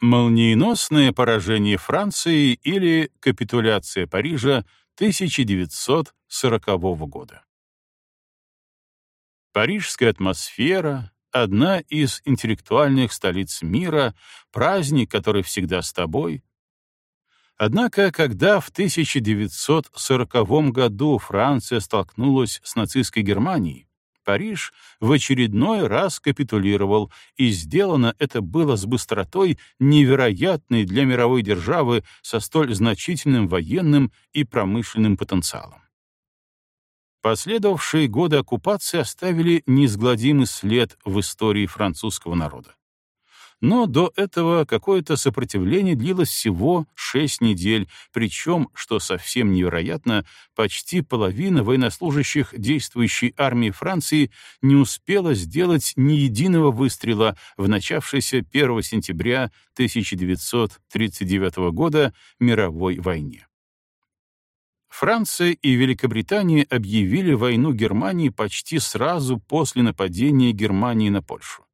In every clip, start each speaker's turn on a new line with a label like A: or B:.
A: Молниеносное поражение Франции или капитуляция Парижа 1940 года. Парижская атмосфера — одна из интеллектуальных столиц мира, праздник, который всегда с тобой. Однако, когда в 1940 году Франция столкнулась с нацистской Германией, Париж в очередной раз капитулировал, и сделано это было с быстротой, невероятной для мировой державы со столь значительным военным и промышленным потенциалом. Последовавшие годы оккупации оставили неизгладимый след в истории французского народа но до этого какое-то сопротивление длилось всего шесть недель, причем, что совсем невероятно, почти половина военнослужащих действующей армии Франции не успела сделать ни единого выстрела в начавшейся 1 сентября 1939 года мировой войне. Франция и Великобритания объявили войну Германии почти сразу после нападения Германии на Польшу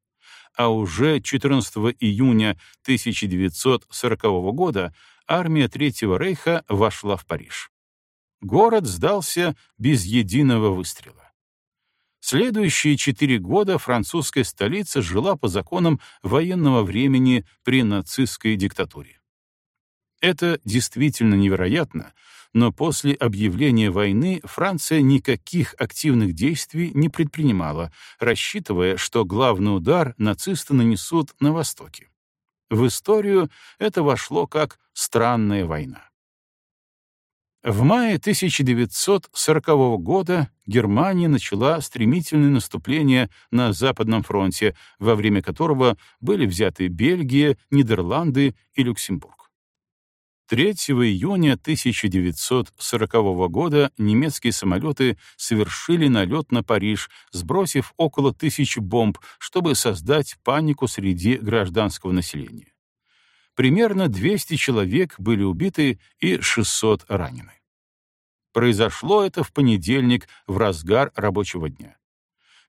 A: а уже 14 июня 1940 года армия Третьего Рейха вошла в Париж. Город сдался без единого выстрела. Следующие четыре года французская столица жила по законам военного времени при нацистской диктатуре. Это действительно невероятно, но после объявления войны Франция никаких активных действий не предпринимала, рассчитывая, что главный удар нацисты нанесут на Востоке. В историю это вошло как «странная война». В мае 1940 года Германия начала стремительное наступление на Западном фронте, во время которого были взяты Бельгия, Нидерланды и Люксембург. 3 июня 1940 года немецкие самолеты совершили налет на Париж, сбросив около тысячи бомб, чтобы создать панику среди гражданского населения. Примерно 200 человек были убиты и 600 ранены. Произошло это в понедельник в разгар рабочего дня.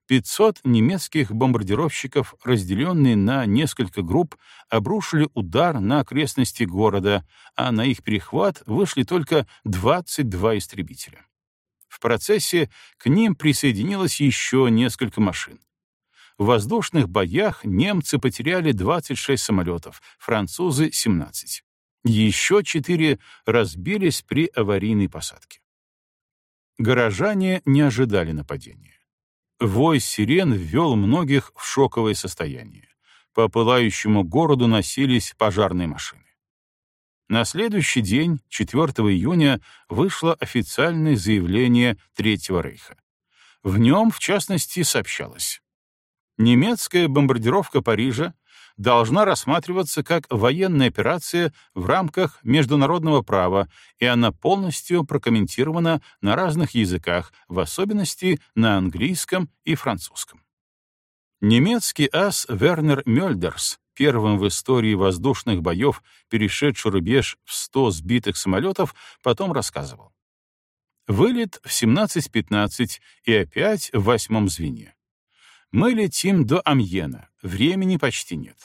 A: 500 немецких бомбардировщиков, разделенные на несколько групп, обрушили удар на окрестности города, а на их перехват вышли только 22 истребителя. В процессе к ним присоединилось еще несколько машин. В воздушных боях немцы потеряли 26 самолетов, французы — 17. Еще четыре разбились при аварийной посадке. Горожане не ожидали нападения. Вой сирен ввел многих в шоковое состояние. По пылающему городу носились пожарные машины. На следующий день, 4 июня, вышло официальное заявление Третьего Рейха. В нем, в частности, сообщалось. Немецкая бомбардировка Парижа должна рассматриваться как военная операция в рамках международного права, и она полностью прокомментирована на разных языках, в особенности на английском и французском. Немецкий ас Вернер Мёльдерс, первым в истории воздушных боев, перешедший рубеж в 100 сбитых самолетов, потом рассказывал. Вылет в 17.15 и опять в восьмом звене. Мы летим до Амьена, времени почти нет.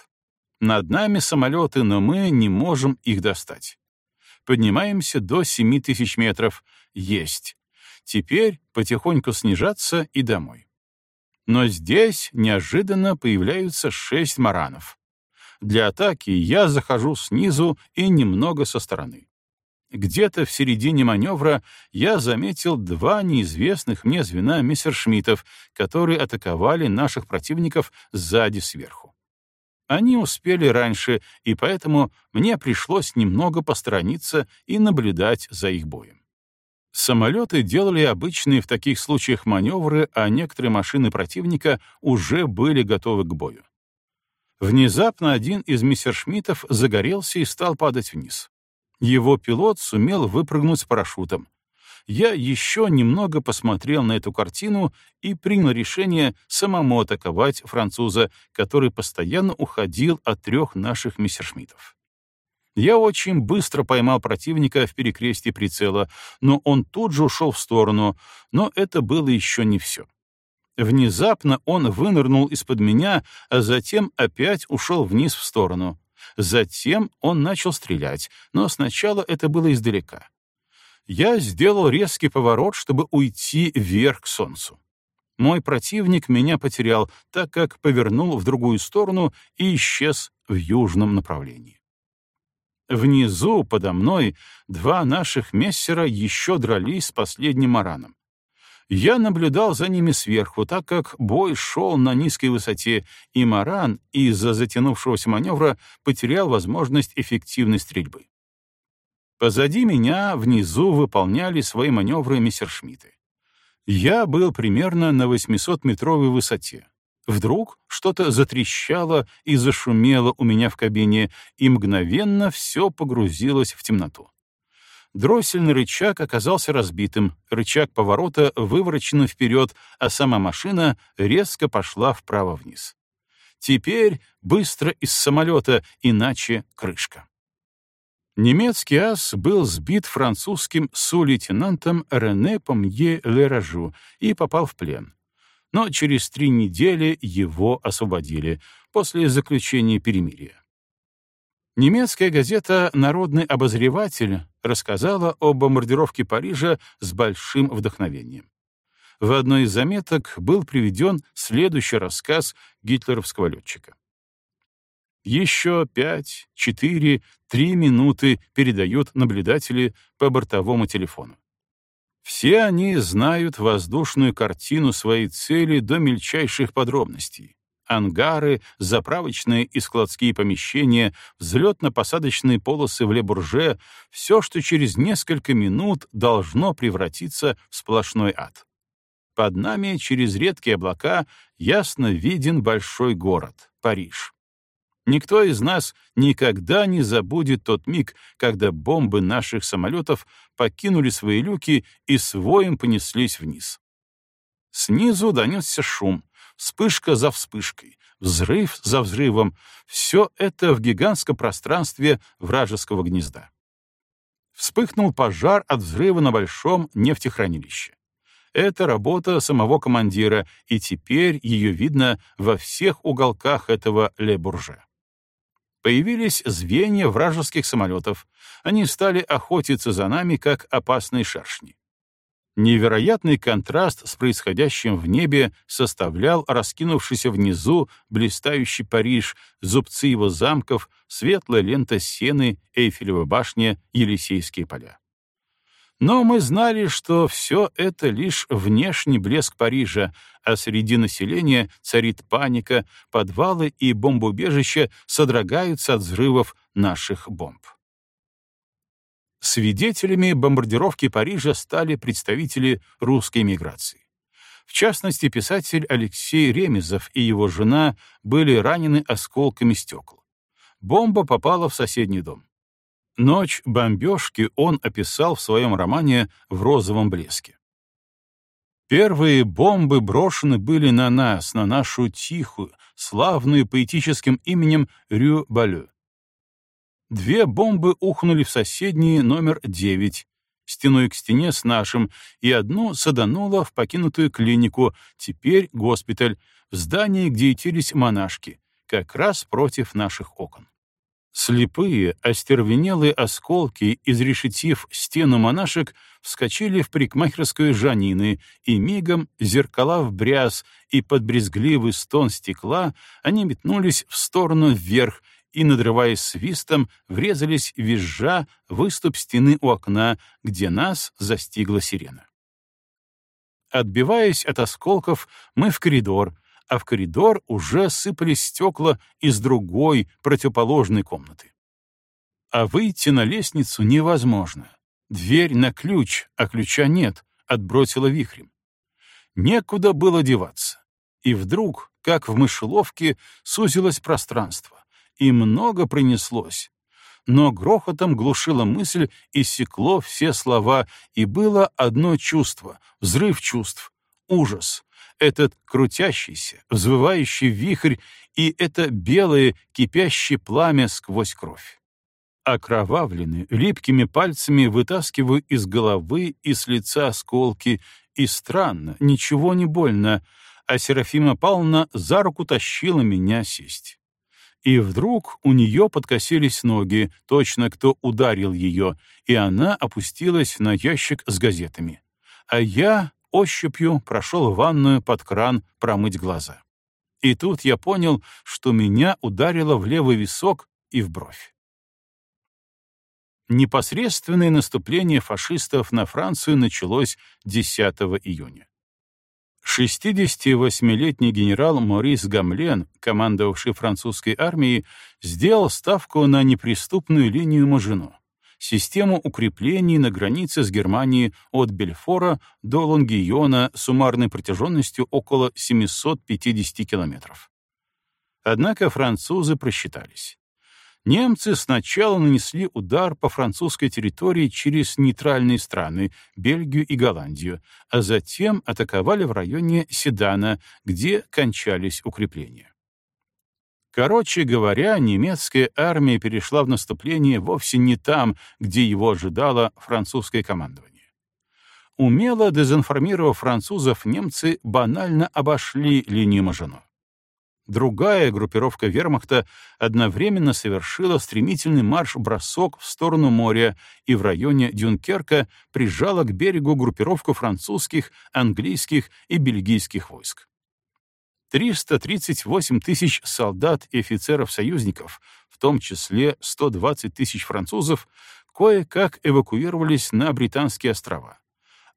A: Над нами самолеты, но мы не можем их достать. Поднимаемся до 7000 метров. Есть. Теперь потихоньку снижаться и домой. Но здесь неожиданно появляются шесть маранов. Для атаки я захожу снизу и немного со стороны. Где-то в середине маневра я заметил два неизвестных мне звена мессершмиттов, которые атаковали наших противников сзади сверху. Они успели раньше, и поэтому мне пришлось немного посторониться и наблюдать за их боем. Самолеты делали обычные в таких случаях маневры, а некоторые машины противника уже были готовы к бою. Внезапно один из мессершмиттов загорелся и стал падать вниз. Его пилот сумел выпрыгнуть с парашютом. Я еще немного посмотрел на эту картину и принял решение самому атаковать француза, который постоянно уходил от трех наших мессершмиттов. Я очень быстро поймал противника в перекрестии прицела, но он тут же ушел в сторону, но это было еще не все. Внезапно он вынырнул из-под меня, а затем опять ушел вниз в сторону. Затем он начал стрелять, но сначала это было издалека. Я сделал резкий поворот, чтобы уйти вверх к солнцу. Мой противник меня потерял, так как повернул в другую сторону и исчез в южном направлении. Внизу, подо мной, два наших мессера еще дрались с последним мараном. Я наблюдал за ними сверху, так как бой шел на низкой высоте, и Маран из-за затянувшегося маневра потерял возможность эффективной стрельбы. Позади меня внизу выполняли свои маневры мессершмитты. Я был примерно на 800-метровой высоте. Вдруг что-то затрещало и зашумело у меня в кабине, и мгновенно все погрузилось в темноту. Дроссельный рычаг оказался разбитым, рычаг поворота выворочен вперед, а сама машина резко пошла вправо-вниз. Теперь быстро из самолета, иначе крышка. Немецкий ас был сбит французским су-лейтенантом Рене Помье Леражу и попал в плен. Но через три недели его освободили после заключения перемирия. Немецкая газета «Народный обозреватель» рассказала о бомбардировке Парижа с большим вдохновением. В одной из заметок был приведен следующий рассказ гитлеровского летчика. Еще пять, четыре, три минуты передают наблюдатели по бортовому телефону. Все они знают воздушную картину своей цели до мельчайших подробностей ангары, заправочные и складские помещения, взлетно-посадочные полосы в Лебурже — все, что через несколько минут должно превратиться в сплошной ад. Под нами через редкие облака ясно виден большой город — Париж. Никто из нас никогда не забудет тот миг, когда бомбы наших самолетов покинули свои люки и своим понеслись вниз. Снизу донесся шум, вспышка за вспышкой, взрыв за взрывом — все это в гигантском пространстве вражеского гнезда. Вспыхнул пожар от взрыва на большом нефтехранилище. Это работа самого командира, и теперь ее видно во всех уголках этого Ле-Бурже. Появились звенья вражеских самолетов. Они стали охотиться за нами, как опасные шершни. Невероятный контраст с происходящим в небе составлял раскинувшийся внизу блистающий Париж, зубцы его замков, светлая лента сены, Эйфелева башня, Елисейские поля. Но мы знали, что все это лишь внешний блеск Парижа, а среди населения царит паника, подвалы и бомбоубежища содрогаются от взрывов наших бомб. Свидетелями бомбардировки Парижа стали представители русской миграции. В частности, писатель Алексей Ремезов и его жена были ранены осколками стекол. Бомба попала в соседний дом. Ночь бомбежки он описал в своем романе «В розовом блеске». Первые бомбы брошены были на нас, на нашу тихую, славную поэтическим именем Рю-Балю. Две бомбы ухнули в соседний номер 9, стеной к стене с нашим, и одну садануло в покинутую клинику, теперь госпиталь, в здании, где ютились монашки, как раз против наших окон. Слепые, остервенелые осколки, изрешетив стену монашек, вскочили в парикмахерскую Жанины, и мигом, зеркала в бряз и под брезгливый стон стекла, они метнулись в сторону вверх, и, надрываясь свистом, врезались визжа выступ стены у окна, где нас застигла сирена. Отбиваясь от осколков, мы в коридор, а в коридор уже сыпались стекла из другой, противоположной комнаты. А выйти на лестницу невозможно. Дверь на ключ, а ключа нет, отбросила вихрем. Некуда было деваться. И вдруг, как в мышеловке, сузилось пространство и много принеслось. Но грохотом глушила мысль и секло все слова, и было одно чувство — взрыв чувств, ужас. Этот крутящийся, взвывающий вихрь и это белое, кипящее пламя сквозь кровь. Окровавленный, липкими пальцами вытаскиваю из головы и с лица осколки, и странно, ничего не больно, а Серафима Павловна за руку тащила меня сесть. И вдруг у нее подкосились ноги, точно кто ударил ее, и она опустилась на ящик с газетами. А я ощупью прошел в ванную под кран промыть глаза. И тут я понял, что меня ударило в левый висок и в бровь. Непосредственное наступление фашистов на Францию началось 10 июня. 68-летний генерал Морис Гамлен, командовавший французской армией, сделал ставку на неприступную линию Мажино, систему укреплений на границе с Германией от Бельфора до Лонгийона суммарной протяженностью около 750 километров. Однако французы просчитались немцы сначала нанесли удар по французской территории через нейтральные страны, Бельгию и Голландию, а затем атаковали в районе Седана, где кончались укрепления. Короче говоря, немецкая армия перешла в наступление вовсе не там, где его ожидало французское командование. Умело дезинформировав французов, немцы банально обошли линию Мажино. Другая группировка вермахта одновременно совершила стремительный марш-бросок в сторону моря и в районе Дюнкерка прижала к берегу группировку французских, английских и бельгийских войск. 338 тысяч солдат и офицеров-союзников, в том числе 120 тысяч французов, кое-как эвакуировались на Британские острова,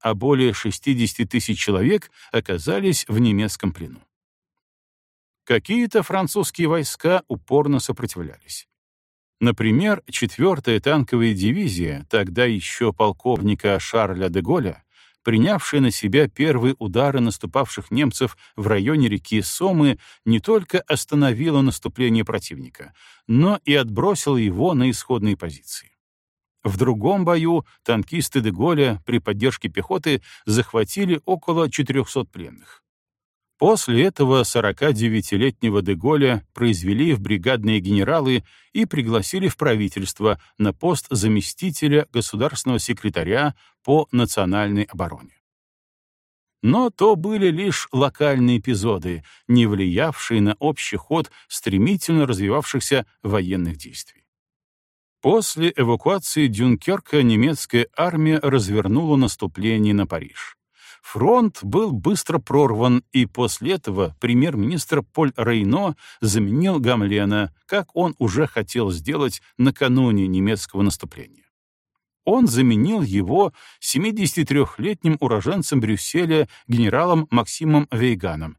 A: а более 60 тысяч человек оказались в немецком плену. Какие-то французские войска упорно сопротивлялись. Например, 4-я танковая дивизия, тогда еще полковника Шарля де Голля, принявшая на себя первые удары наступавших немцев в районе реки Сомы, не только остановила наступление противника, но и отбросила его на исходные позиции. В другом бою танкисты де Голля при поддержке пехоты захватили около 400 пленных. После этого 49-летнего Деголя произвели в бригадные генералы и пригласили в правительство на пост заместителя государственного секретаря по национальной обороне. Но то были лишь локальные эпизоды, не влиявшие на общий ход стремительно развивавшихся военных действий. После эвакуации Дюнкерка немецкая армия развернула наступление на Париж. Фронт был быстро прорван, и после этого премьер-министр Поль Рейно заменил Гамлена, как он уже хотел сделать накануне немецкого наступления. Он заменил его 73-летним уроженцем Брюсселя генералом Максимом Вейганом,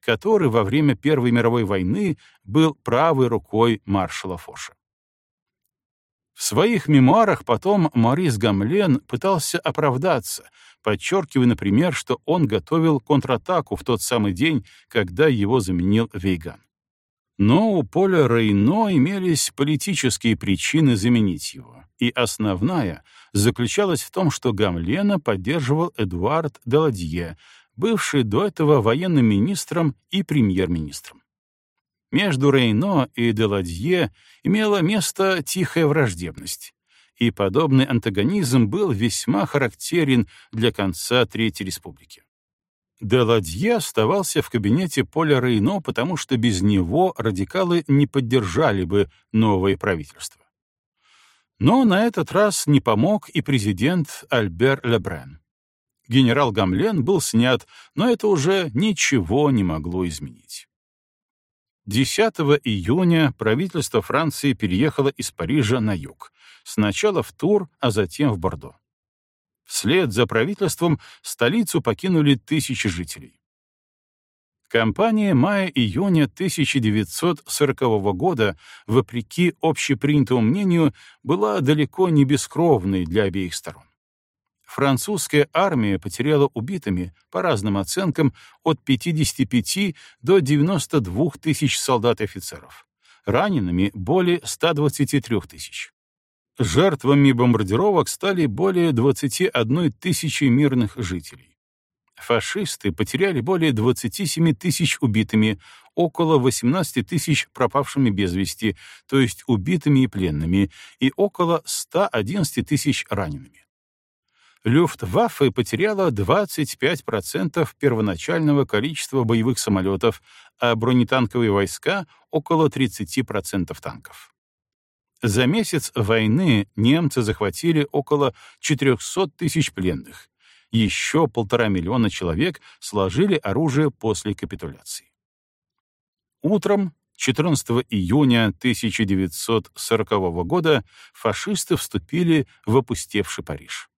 A: который во время Первой мировой войны был правой рукой маршала Фоша. В своих мемуарах потом Морис Гамлен пытался оправдаться, подчеркивая, например, что он готовил контратаку в тот самый день, когда его заменил Вейган. Но у Поля Рейно имелись политические причины заменить его, и основная заключалась в том, что Гамлена поддерживал Эдуард Деладье, бывший до этого военным министром и премьер-министром. Между Рейно и Деладье имела место тихая враждебность, и подобный антагонизм был весьма характерен для конца Третьей Республики. Деладье оставался в кабинете Поля Рейно, потому что без него радикалы не поддержали бы новое правительство. Но на этот раз не помог и президент Альбер Лебрен. Генерал Гамлен был снят, но это уже ничего не могло изменить. 10 июня правительство Франции переехало из Парижа на юг, сначала в Тур, а затем в Бордо. Вслед за правительством столицу покинули тысячи жителей. Кампания мая-июня 1940 года, вопреки общепринятому мнению, была далеко не бескровной для обеих сторон французская армия потеряла убитыми, по разным оценкам, от 55 до 92 тысяч солдат и офицеров, ранеными более 123 тысяч. Жертвами бомбардировок стали более 21 тысячи мирных жителей. Фашисты потеряли более 27 тысяч убитыми, около 18 тысяч пропавшими без вести, то есть убитыми и пленными, и около 111 тысяч ранеными. Люфтваффе потеряла 25% первоначального количества боевых самолетов, а бронетанковые войска — около 30% танков. За месяц войны немцы захватили около 400 тысяч пленных. Еще полтора миллиона человек сложили оружие после капитуляции. Утром 14 июня 1940 года фашисты вступили в опустевший Париж.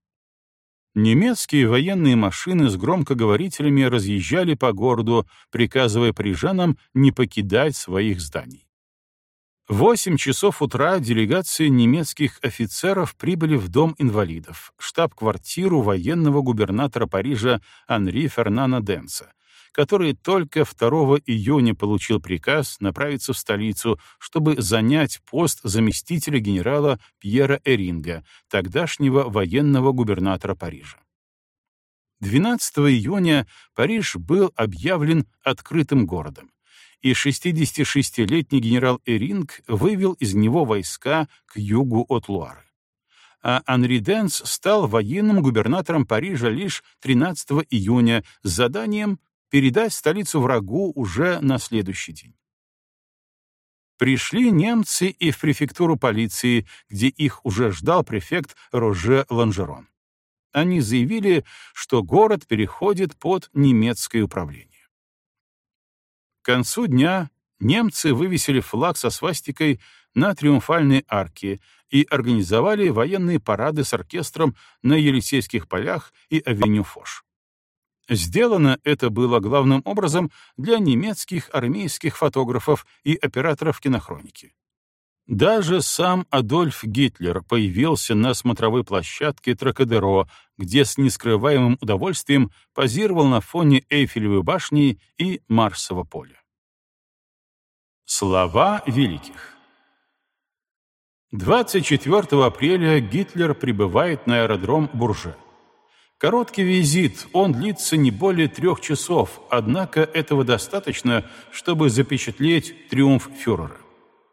A: Немецкие военные машины с громкоговорителями разъезжали по городу, приказывая парижанам не покидать своих зданий. В 8 часов утра делегации немецких офицеров прибыли в Дом инвалидов, штаб-квартиру военного губернатора Парижа Анри Фернана Денца, который только 2 июня получил приказ направиться в столицу, чтобы занять пост заместителя генерала Пьера Эринга, тогдашнего военного губернатора Парижа. 12 июня Париж был объявлен открытым городом, и 66-летний генерал Эринг вывел из него войска к югу от Луары. А Анри Денс стал военным губернатором Парижа лишь 13 июня с заданием передать столицу врагу уже на следующий день. Пришли немцы и в префектуру полиции, где их уже ждал префект Роже Ланжерон. Они заявили, что город переходит под немецкое управление. К концу дня немцы вывесили флаг со свастикой на Триумфальной арке и организовали военные парады с оркестром на Елисейских полях и авеню Фош. Сделано это было главным образом для немецких армейских фотографов и операторов кинохроники. Даже сам Адольф Гитлер появился на смотровой площадке Тракадеро, где с нескрываемым удовольствием позировал на фоне Эйфелевой башни и Марсового поля. Слова великих 24 апреля Гитлер прибывает на аэродром Бурже. Короткий визит, он длится не более трех часов, однако этого достаточно, чтобы запечатлеть триумф фюрера.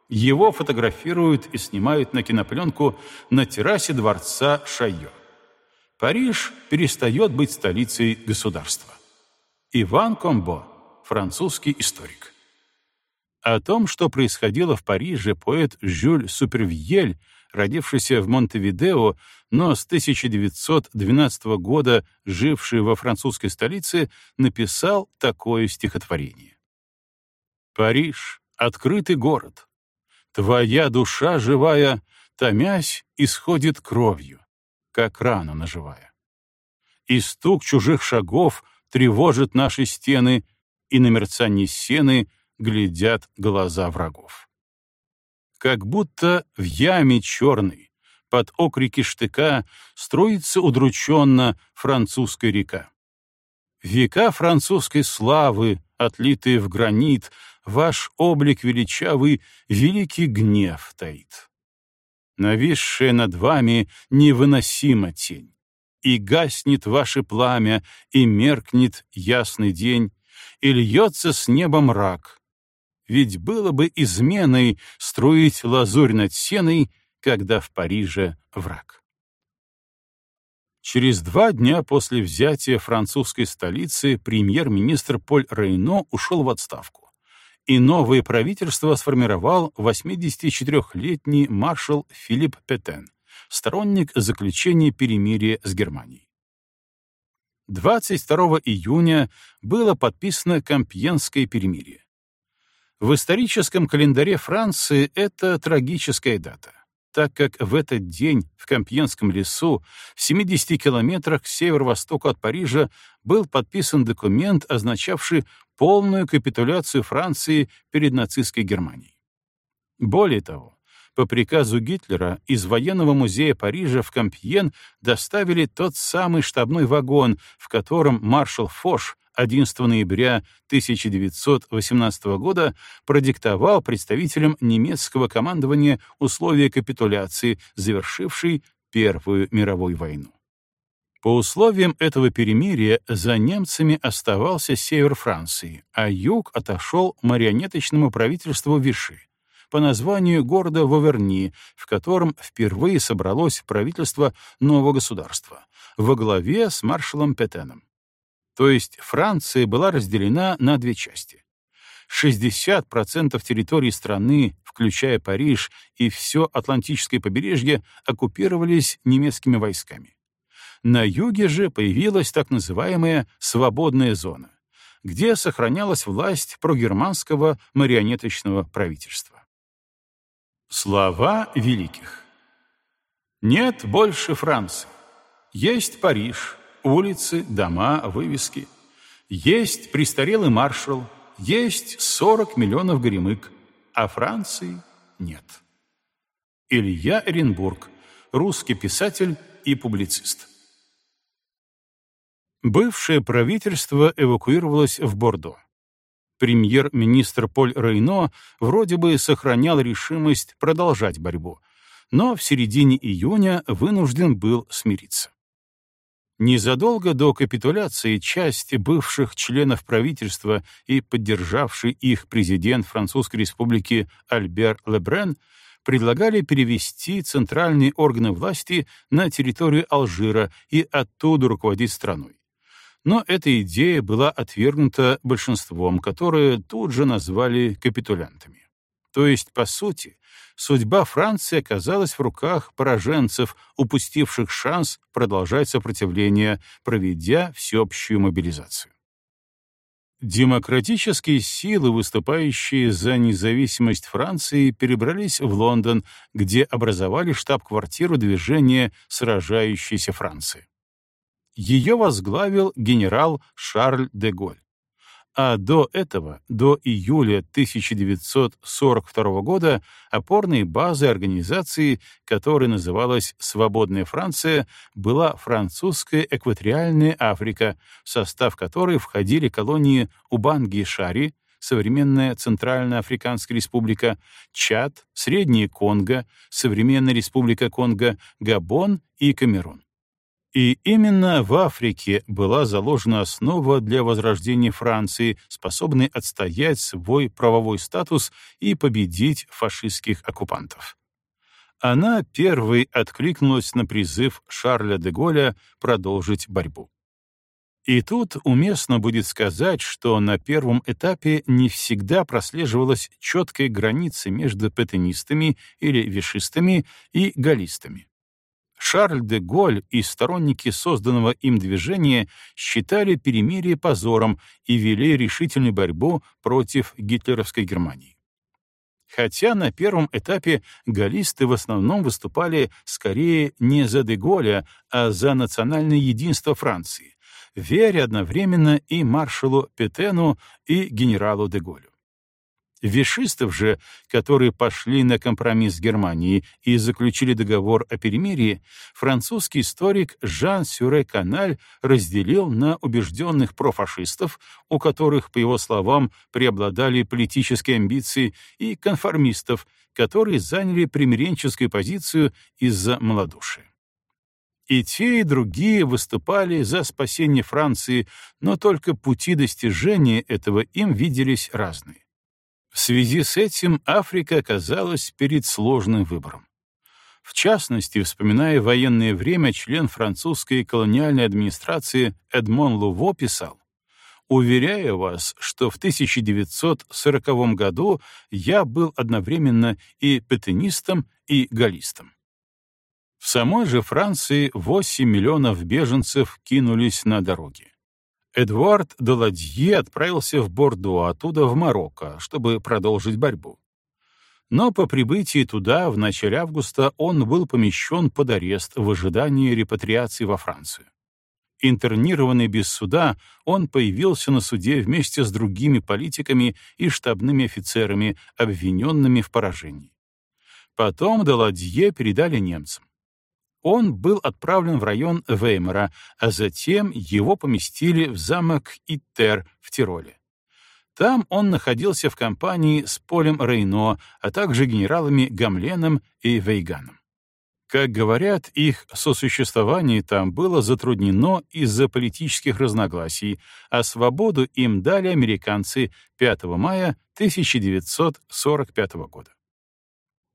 A: Его фотографируют и снимают на кинопленку на террасе дворца Шайо. Париж перестает быть столицей государства. Иван Комбо, французский историк. О том, что происходило в Париже, поэт Жюль Супервьель, родившийся в Монтевидео, но с 1912 года живший во французской столице, написал такое стихотворение. «Париж — открытый город, Твоя душа живая, томясь, исходит кровью, как рана наживая. И стук чужих шагов тревожит наши стены, и на мерцанье сены глядят глаза врагов. Как будто в яме черной, под окрики штыка, строится удрученно французская река. Века французской славы, отлитые в гранит, ваш облик величавый великий гнев таит. Нависшая над вами невыносима тень, и гаснет ваше пламя, и меркнет ясный день, и льется с неба мрак. Ведь было бы изменой строить лазурь над сеной, когда в Париже враг. Через два дня после взятия французской столицы премьер-министр Поль Рейно ушел в отставку, и новое правительство сформировал 84-летний маршал Филипп Петен, сторонник заключения перемирия с Германией. 22 июня было подписано Компьенское перемирие. В историческом календаре Франции это трагическая дата так как в этот день в Компьенском лесу, в 70 километрах к северо-востоку от Парижа, был подписан документ, означавший полную капитуляцию Франции перед нацистской Германией. Более того, по приказу Гитлера из военного музея Парижа в Компьен доставили тот самый штабной вагон, в котором маршал Фош 11 ноября 1918 года продиктовал представителям немецкого командования условия капитуляции, завершившей Первую мировую войну. По условиям этого перемирия за немцами оставался север Франции, а юг отошел марионеточному правительству Виши, по названию города Воверни, в котором впервые собралось правительство нового государства, во главе с маршалом Петеном. То есть Франция была разделена на две части. 60% территории страны, включая Париж и все Атлантическое побережье, оккупировались немецкими войсками. На юге же появилась так называемая «свободная зона», где сохранялась власть прогерманского марионеточного правительства. Слова великих. Нет больше Франции. Есть Париж, улицы, дома, вывески. Есть престарелый маршал, есть 40 миллионов горемык, а Франции нет. Илья Эренбург, русский писатель и публицист. Бывшее правительство эвакуировалось в Бордо. Премьер-министр Поль Рейно вроде бы сохранял решимость продолжать борьбу, но в середине июня вынужден был смириться. Незадолго до капитуляции часть бывших членов правительства и поддержавший их президент Французской республики Альбер Лебрен предлагали перевести центральные органы власти на территорию Алжира и оттуда руководить страной. Но эта идея была отвергнута большинством, которые тут же назвали капитулянтами. То есть, по сути, судьба Франции оказалась в руках пораженцев, упустивших шанс продолжать сопротивление, проведя всеобщую мобилизацию. Демократические силы, выступающие за независимость Франции, перебрались в Лондон, где образовали штаб-квартиру движения «Сражающейся Франции». Ее возглавил генерал Шарль де Голь. А до этого, до июля 1942 года, опорной базой организации, которая называлась «Свободная Франция», была французская экваториальная Африка, в состав которой входили колонии Убанги-Шари, современная Центральная Африканская Республика, Чад, Средняя Конго, современная Республика Конго, Габон и Камерун. И именно в Африке была заложена основа для возрождения Франции, способной отстоять свой правовой статус и победить фашистских оккупантов. Она первой откликнулась на призыв Шарля де Голля продолжить борьбу. И тут уместно будет сказать, что на первом этапе не всегда прослеживалась четкая граница между петенистами или вишистами и галлистами. Шарль де Голь и сторонники созданного им движения считали перемирие позором и вели решительную борьбу против гитлеровской Германии. Хотя на первом этапе галлисты в основном выступали скорее не за де Голля, а за национальное единство Франции, веря одновременно и маршалу Петену, и генералу де Голлю. Вишистов же, которые пошли на компромисс с Германией и заключили договор о перемирии, французский историк Жан Сюре Каналь разделил на убежденных профашистов, у которых, по его словам, преобладали политические амбиции, и конформистов, которые заняли примиренческую позицию из-за малодушия. И те, и другие выступали за спасение Франции, но только пути достижения этого им виделись разные. В связи с этим Африка оказалась перед сложным выбором. В частности, вспоминая военное время, член французской колониальной администрации Эдмон Луво писал, «Уверяю вас, что в 1940 году я был одновременно и петенистом, и галлистом». В самой же Франции 8 миллионов беженцев кинулись на дороги. Эдуард Даладье отправился в Бордо, оттуда в Марокко, чтобы продолжить борьбу. Но по прибытии туда в начале августа он был помещен под арест в ожидании репатриации во Францию. Интернированный без суда, он появился на суде вместе с другими политиками и штабными офицерами, обвиненными в поражении. Потом Даладье передали немцам он был отправлен в район Веймара, а затем его поместили в замок Иттер в Тироле. Там он находился в компании с Полем Рейно, а также генералами Гамленом и Вейганом. Как говорят, их сосуществование там было затруднено из-за политических разногласий, а свободу им дали американцы 5 мая 1945 года.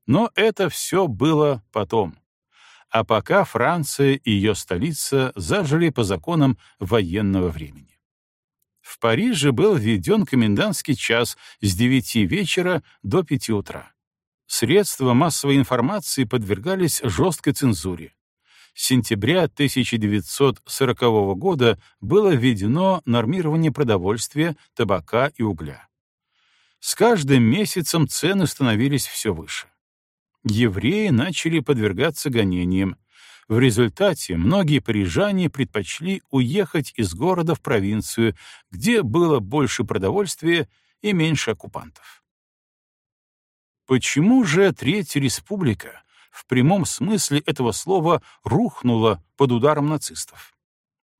A: Но это все было потом. А пока Франция и ее столица зажили по законам военного времени. В Париже был введен комендантский час с 9 вечера до 5 утра. Средства массовой информации подвергались жесткой цензуре. С сентября 1940 года было введено нормирование продовольствия, табака и угля. С каждым месяцем цены становились все выше. Евреи начали подвергаться гонениям. В результате многие парижане предпочли уехать из города в провинцию, где было больше продовольствия и меньше оккупантов. Почему же Третья Республика в прямом смысле этого слова рухнула под ударом нацистов?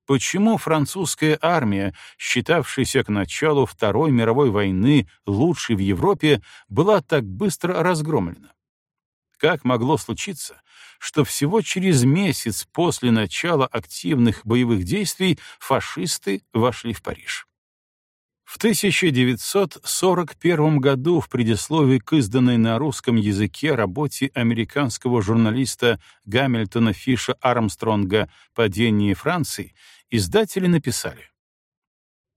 A: Почему французская армия, считавшаяся к началу Второй мировой войны лучшей в Европе, была так быстро разгромлена? Как могло случиться, что всего через месяц после начала активных боевых действий фашисты вошли в Париж? В 1941 году в предисловии к изданной на русском языке работе американского журналиста Гамильтона Фиша Армстронга «Падение Франции» издатели написали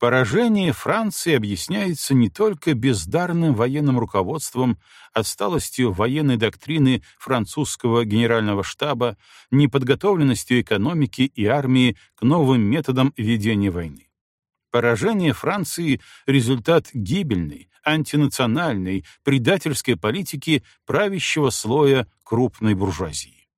A: Поражение Франции объясняется не только бездарным военным руководством, отсталостью военной доктрины французского генерального штаба, неподготовленностью экономики и армии к новым методам ведения войны. Поражение Франции — результат гибельной, антинациональной, предательской политики правящего слоя крупной буржуазии.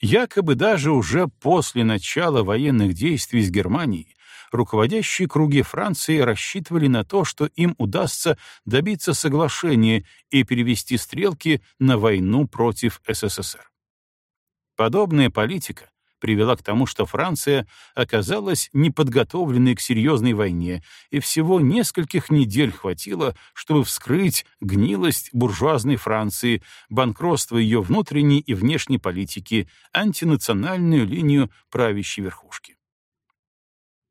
A: Якобы даже уже после начала военных действий с Германией руководящие круги Франции рассчитывали на то, что им удастся добиться соглашения и перевести стрелки на войну против СССР. Подобная политика привела к тому, что Франция оказалась неподготовленной к серьезной войне, и всего нескольких недель хватило, чтобы вскрыть гнилость буржуазной Франции, банкротство ее внутренней и внешней политики, антинациональную линию правящей верхушки.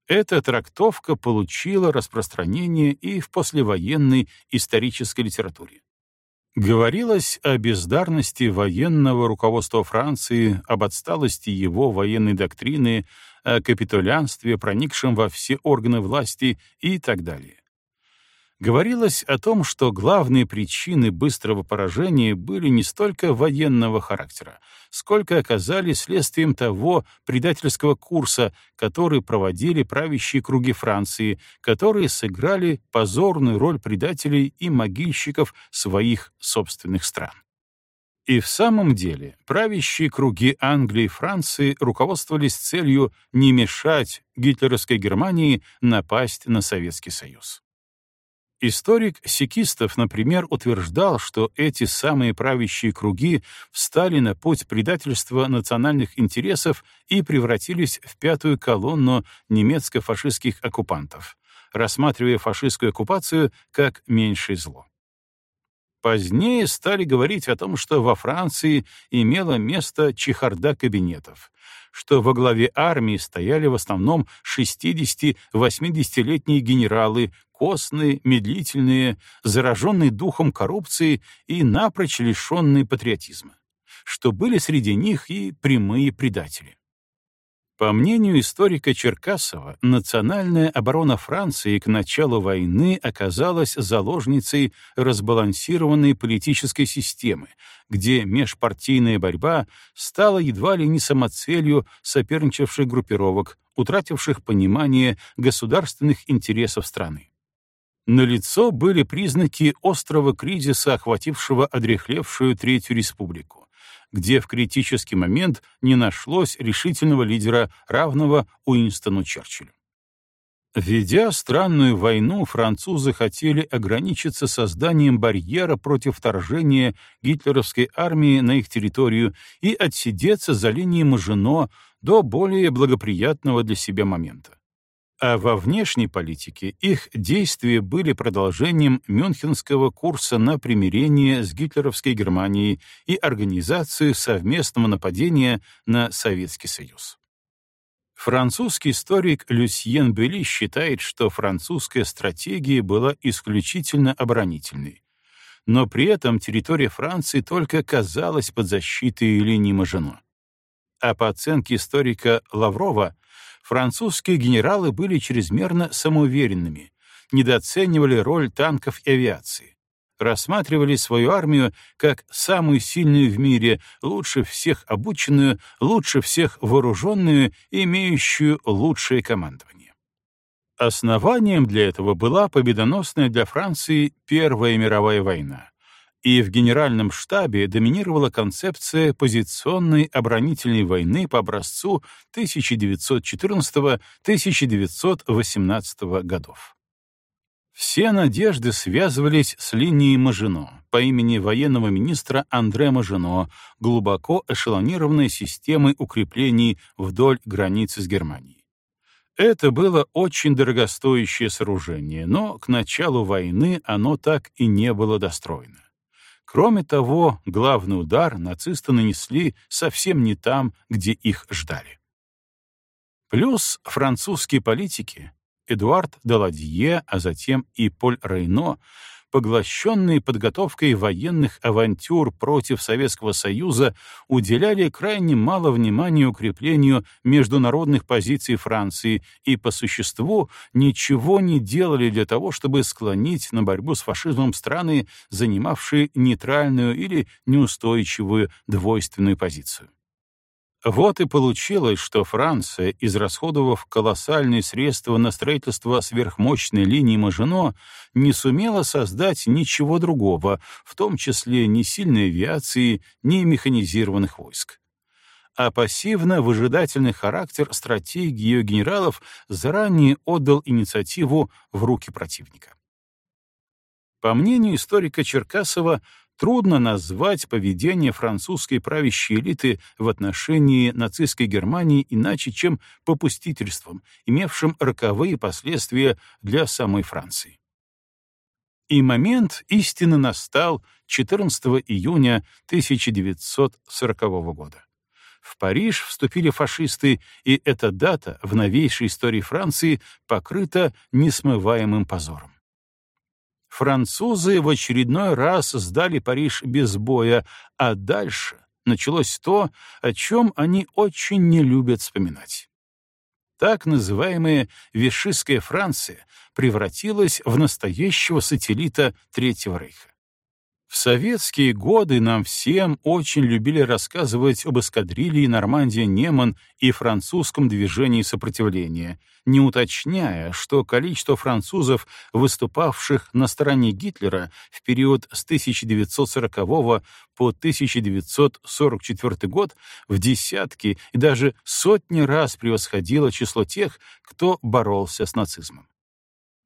A: Эта трактовка получила распространение и в послевоенной исторической литературе. Говорилось о бездарности военного руководства Франции, об отсталости его военной доктрины, о капитулянстве, проникшем во все органы власти и так далее. Говорилось о том, что главные причины быстрого поражения были не столько военного характера, сколько оказались следствием того предательского курса, который проводили правящие круги Франции, которые сыграли позорную роль предателей и могильщиков своих собственных стран. И в самом деле правящие круги Англии и Франции руководствовались целью не мешать гитлеровской Германии напасть на Советский Союз. Историк Секистов, например, утверждал, что эти самые правящие круги встали на путь предательства национальных интересов и превратились в пятую колонну немецко-фашистских оккупантов, рассматривая фашистскую оккупацию как меньшее зло. Позднее стали говорить о том, что во Франции имело место чехарда кабинетов, что во главе армии стояли в основном 60-80-летние генералы, костные, медлительные, зараженные духом коррупции и напрочь лишенные патриотизма, что были среди них и прямые предатели. По мнению историка Черкасова, национальная оборона Франции к началу войны оказалась заложницей разбалансированной политической системы, где межпартийная борьба стала едва ли не самоцелью соперничавших группировок, утративших понимание государственных интересов страны. Налицо были признаки острого кризиса, охватившего одрехлевшую Третью Республику, где в критический момент не нашлось решительного лидера, равного Уинстону Черчиллю. Ведя странную войну, французы хотели ограничиться созданием барьера против вторжения гитлеровской армии на их территорию и отсидеться за линией Мажино до более благоприятного для себя момента а во внешней политике их действия были продолжением мюнхенского курса на примирение с гитлеровской Германией и организацию совместного нападения на Советский Союз. Французский историк Люсьен Белли считает, что французская стратегия была исключительно оборонительной. но при этом территория Франции только казалась под защитой линии Мажино. А по оценке историка Лаврова, французские генералы были чрезмерно самоуверенными, недооценивали роль танков и авиации, рассматривали свою армию как самую сильную в мире, лучше всех обученную, лучше всех вооруженную имеющую лучшее командование. Основанием для этого была победоносная для Франции Первая мировая война, и в генеральном штабе доминировала концепция позиционной оборонительной войны по образцу 1914-1918 годов. Все надежды связывались с линией Мажино по имени военного министра Андре Мажино, глубоко эшелонированной системой укреплений вдоль границы с Германией. Это было очень дорогостоящее сооружение, но к началу войны оно так и не было достроено. Кроме того, главный удар нацисты нанесли совсем не там, где их ждали. Плюс французские политики, Эдуард Даладье, а затем и Поль Рейно, поглощенные подготовкой военных авантюр против Советского Союза, уделяли крайне мало внимания укреплению международных позиций Франции и, по существу, ничего не делали для того, чтобы склонить на борьбу с фашизмом страны, занимавшие нейтральную или неустойчивую двойственную позицию. Вот и получилось, что Франция, израсходовав колоссальные средства на строительство сверхмощной линии Мажино, не сумела создать ничего другого, в том числе ни сильной авиации, ни механизированных войск. А пассивно-выжидательный характер стратегии ее генералов заранее отдал инициативу в руки противника. По мнению историка Черкасова, Трудно назвать поведение французской правящей элиты в отношении нацистской Германии иначе, чем попустительством, имевшим роковые последствия для самой Франции. И момент истины настал 14 июня 1940 года. В Париж вступили фашисты, и эта дата в новейшей истории Франции покрыта несмываемым позором. Французы в очередной раз сдали Париж без боя, а дальше началось то, о чем они очень не любят вспоминать. Так называемая Вишистская Франция превратилась в настоящего сателлита Третьего Рейха. В советские годы нам всем очень любили рассказывать об эскадрилье Нормандия-Неман и французском движении сопротивления, не уточняя, что количество французов, выступавших на стороне Гитлера в период с 1940 по 1944 год, в десятки и даже сотни раз превосходило число тех, кто боролся с нацизмом.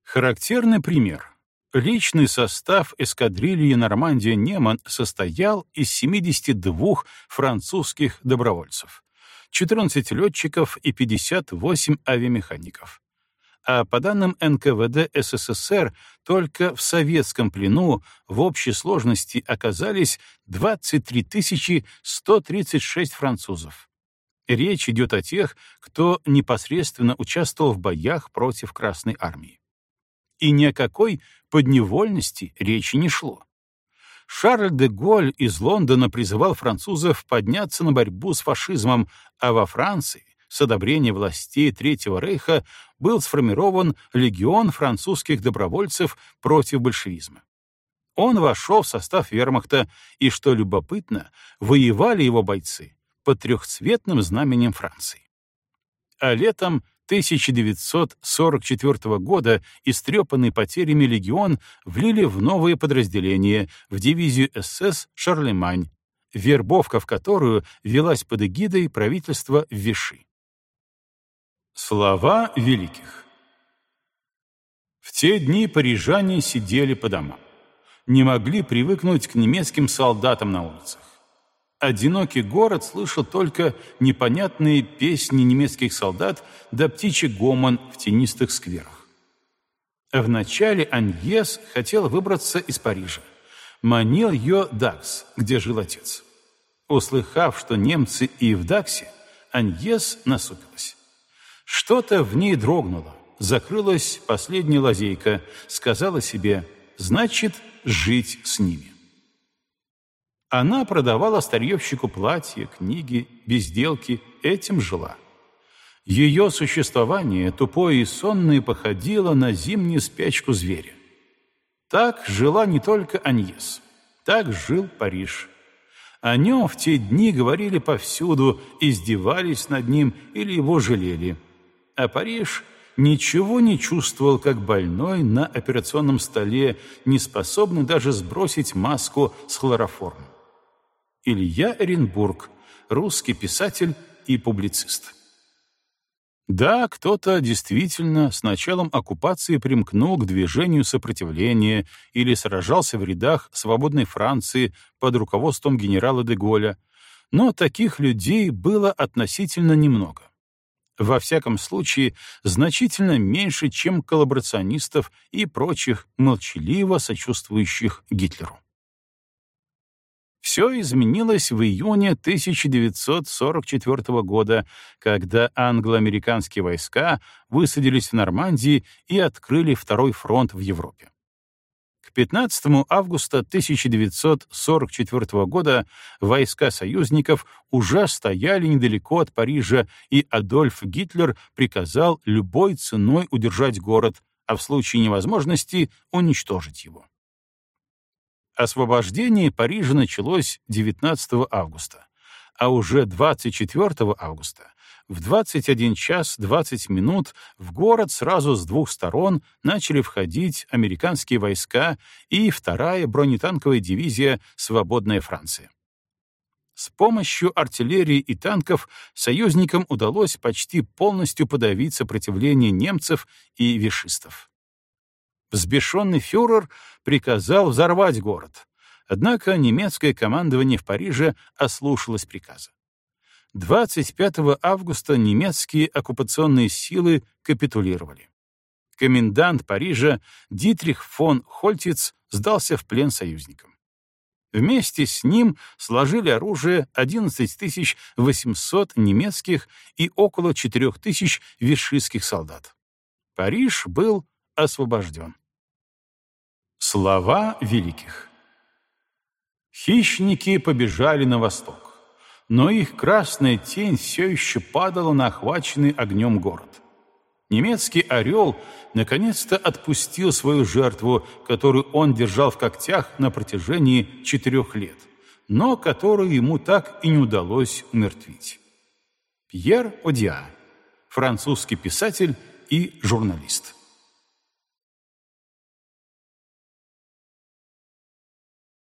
A: Характерный пример Личный состав эскадрильи «Нормандия-Неман» состоял из 72 французских добровольцев, 14 летчиков и 58 авиамехаников. А по данным НКВД СССР, только в советском плену в общей сложности оказались 23 136 французов. Речь идет о тех, кто непосредственно участвовал в боях против Красной Армии и ни о какой подневольности речи не шло. Шарль де Голь из Лондона призывал французов подняться на борьбу с фашизмом, а во Франции с одобрения властей Третьего Рейха был сформирован легион французских добровольцев против большевизма. Он вошел в состав вермахта, и, что любопытно, воевали его бойцы под трехцветным знаменем Франции. А летом 1944 года истрепанный потерями легион влили в новые подразделения, в дивизию СС «Шарлемань», вербовка в которую велась под эгидой правительства Виши. Слова великих В те дни парижане сидели по домам. Не могли привыкнуть к немецким солдатам на улицах одинокий город слышал только непонятные песни немецких солдат да птичий гомон в тенистых скверах. Вначале Аньес хотел выбраться из Парижа. Манил ее Дакс, где жил отец. Услыхав, что немцы и в Даксе, Аньес насупилась. Что-то в ней дрогнуло, закрылась последняя лазейка, сказала себе значит жить с ними. Она продавала старьевщику платья, книги, безделки, этим жила. Ее существование, тупое и сонное, походило на зимнюю спячку зверя. Так жила не только Аньес. Так жил Париж. О нем в те дни говорили повсюду, издевались над ним или его жалели. А Париж ничего не чувствовал, как больной на операционном столе, не способный даже сбросить маску с хлороформом. Илья Эренбург, русский писатель и публицист. Да, кто-то действительно с началом оккупации примкнул к движению сопротивления или сражался в рядах свободной Франции под руководством генерала де Голля, но таких людей было относительно немного. Во всяком случае, значительно меньше, чем коллаборационистов и прочих молчаливо сочувствующих Гитлеру. Все изменилось в июне 1944 года, когда англо-американские войска высадились в Нормандии и открыли второй фронт в Европе. К 15 августа 1944 года войска союзников уже стояли недалеко от Парижа, и Адольф Гитлер приказал любой ценой удержать город, а в случае невозможности уничтожить его. Освобождение Парижа началось 19 августа, а уже 24 августа в 21 час 20 минут в город сразу с двух сторон начали входить американские войска и вторая бронетанковая дивизия «Свободная Франция». С помощью артиллерии и танков союзникам удалось почти полностью подавить сопротивление немцев и вишистов. Взбешенный фюрер приказал взорвать город. Однако немецкое командование в Париже ослушалось приказа. 25 августа немецкие оккупационные силы капитулировали. Комендант Парижа Дитрих фон Хольтиц сдался в плен союзникам. Вместе с ним сложили оружие 11 800 немецких и около 4 тысяч вишистских солдат. Париж был освобожден. Слова великих. Хищники побежали на восток, но их красная тень все еще падала на охваченный огнем город. Немецкий орел наконец-то отпустил свою жертву, которую он держал в когтях на протяжении четырех лет, но которую ему так и не удалось умертвить. Пьер Одиа, французский писатель и журналист.